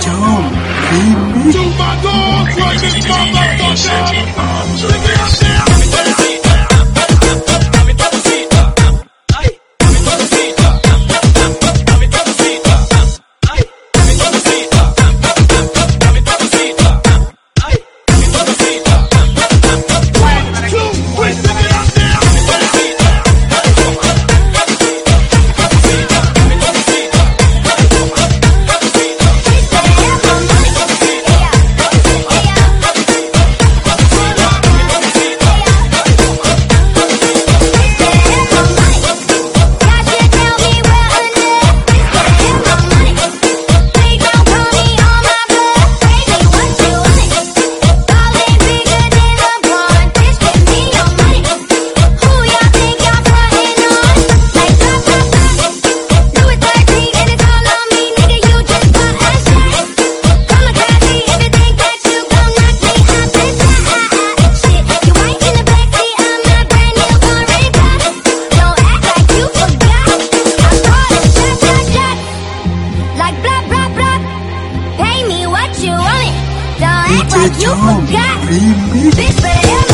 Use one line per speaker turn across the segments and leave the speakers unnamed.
좀 김미. 좀 봐도, like you forgot. Remix Bitch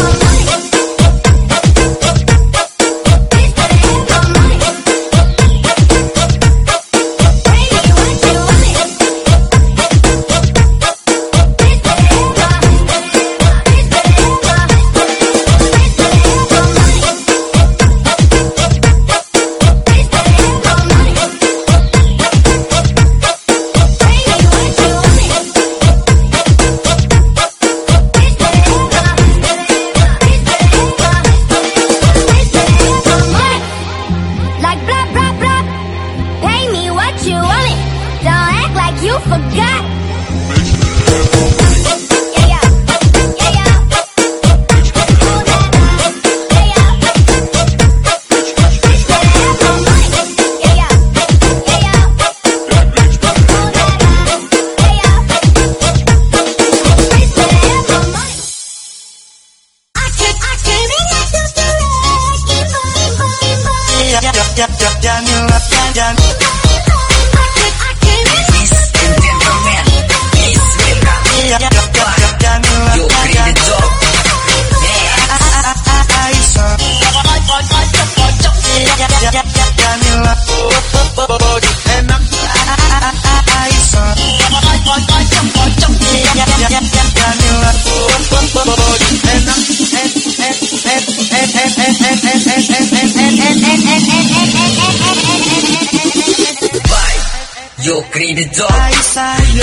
Yo credo dog. Yo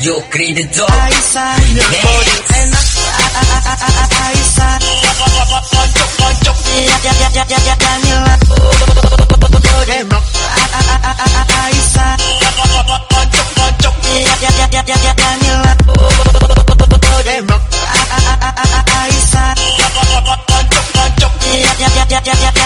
Yo created the dog. And I, I, I, I, I, I Aisyah Pojok pojok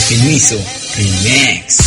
Definiso Remix.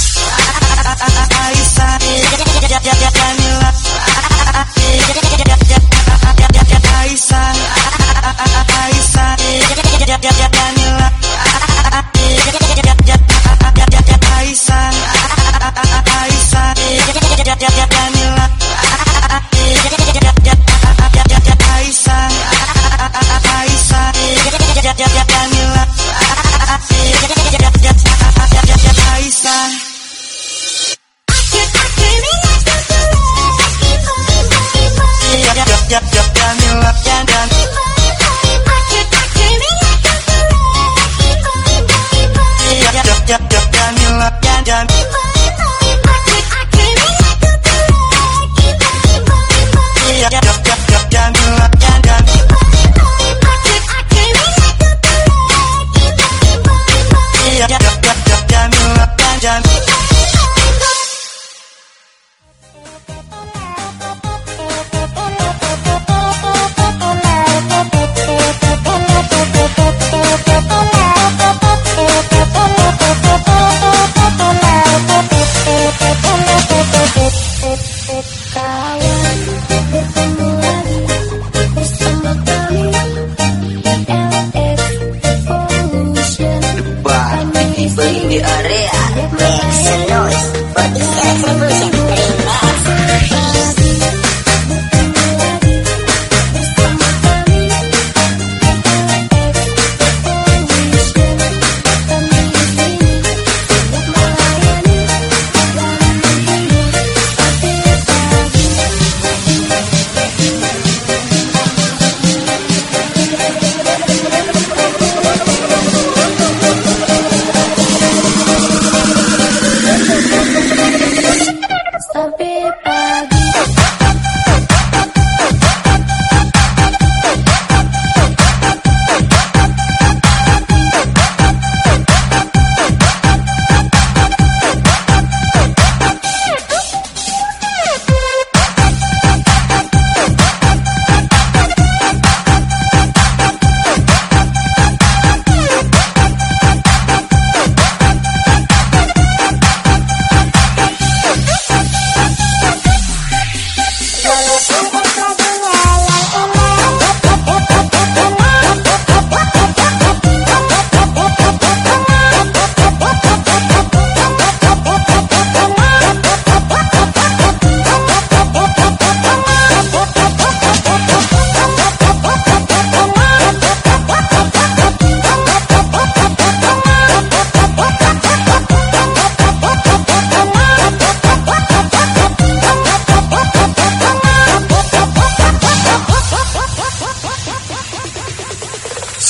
Thank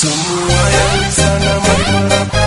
Semua yang di sana mari